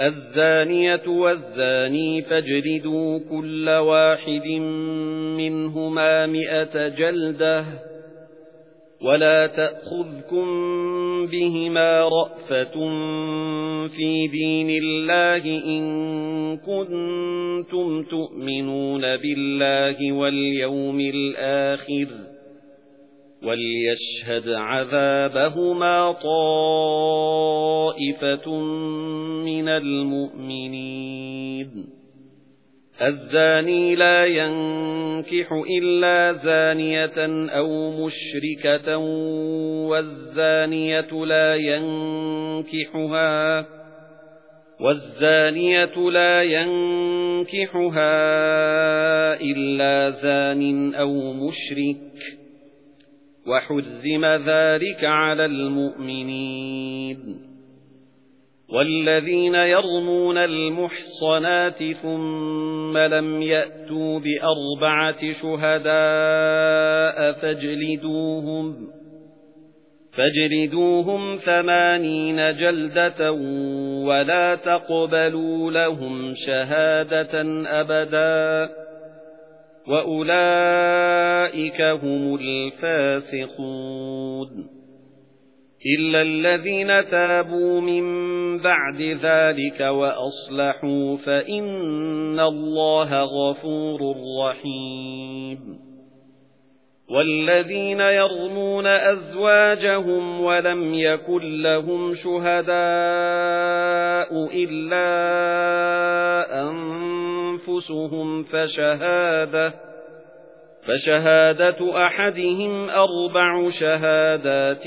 الزانية والزاني فاجردوا كل واحد منهما مئة جلدة ولا تأخذكم بهما رأفة في دين الله إن كنتم تؤمنون بالله واليوم الآخر وليشهد عذابهما طائفة من المؤمنين. الزاني لا ينكح إلا زانية أو مشركة والزانية لا ينكحها والزانية لا ينكحها إلا زان أو مشرك. وحزم ذلك على المؤمنين. والذين يرمون المحصنات ثم لم يأتوا بأربعة شهداء فاجلدوهم فاجلدوهم ثمانين جلدة ولا تقبلوا لهم شهادة أبداً وَأُولَئِكَ هُمُ الْفَاسِقُونَ. إِلَّا الَّذِينَ تَابُوا مِن بَعْدِ ذَلِكَ وَأَصْلَحُوا فَإِنَّ اللَّهَ غَفُورٌ رَّحِيمٌ وَالَّذِينَ يَرْمُونَ أَزْوَاجَهُمْ وَلَمْ يَكُن لَّهُمْ شُهَدَاءُ إِلَّا أَنفُسُهُمْ فَشَهَادَةٌ فَشَهَادَةُ أَحَدِهِمْ أَرْبَعُ شَهَادَاتٍ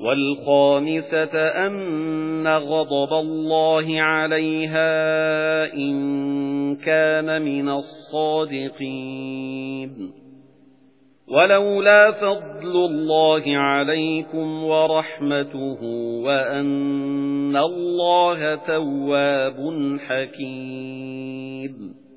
وَالْخَامِسَةَ أَنَّ غَضَبَ اللَّهِ عَلَيْهَا إِن كَانَ مِنَ الصَّادِقِينَ. وَلَوْلَا فَضْلُ اللَّهِ عَلَيْكُمْ وَرَحْمَتُهُ وَأَنَّ اللَّهَ تَوَّابٌ حَكِيمٌ.